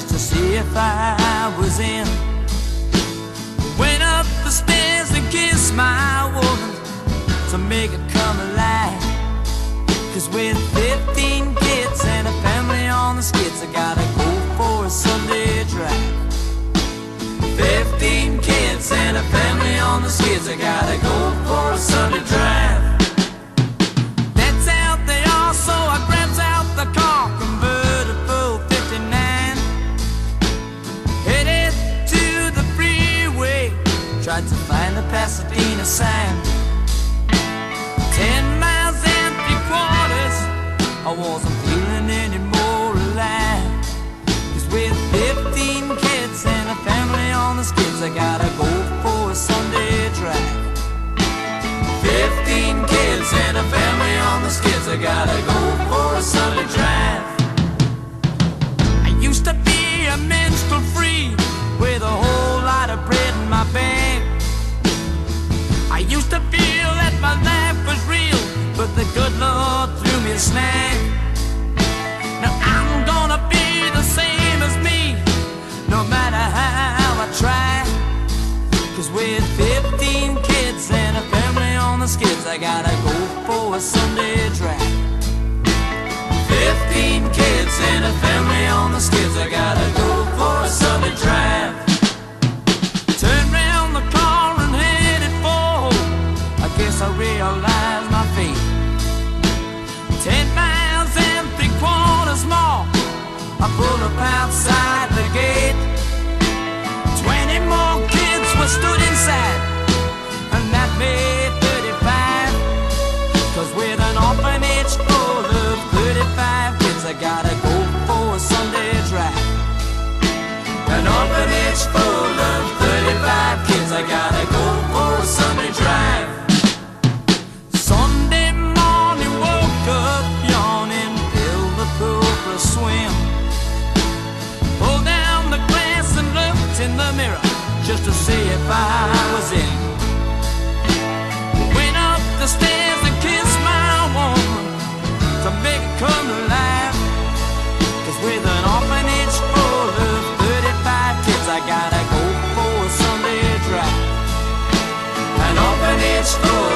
just to see if I was in. Went up the stairs and kissed my woman to make it come alive. Cause with 15 kids and a family on the skids, I gotta go for a Sunday drive. 15 kids and a family on the skids, I gotta tried to find the Pasadena sign. Ten miles and three quarters, I wasn't feeling any more alive. Cause with 15 kids and a family on the skids, I gotta go for a Sunday drive. 15 kids and a family on the skids, I gotta go with 15 kids and a family on the skids, I gotta go for a Sunday drive. 15 kids and a family on the skids, I gotta go for a Sunday drive. Turn round the car and headed for home. I guess I realized orphanage full of 35 kids, I gotta go for a Sunday drive. Sunday morning, woke up yawning, filled the pool for a swim. Pulled down the glass and looked in the mirror just to see if I was in. Went up the stairs Open it's door.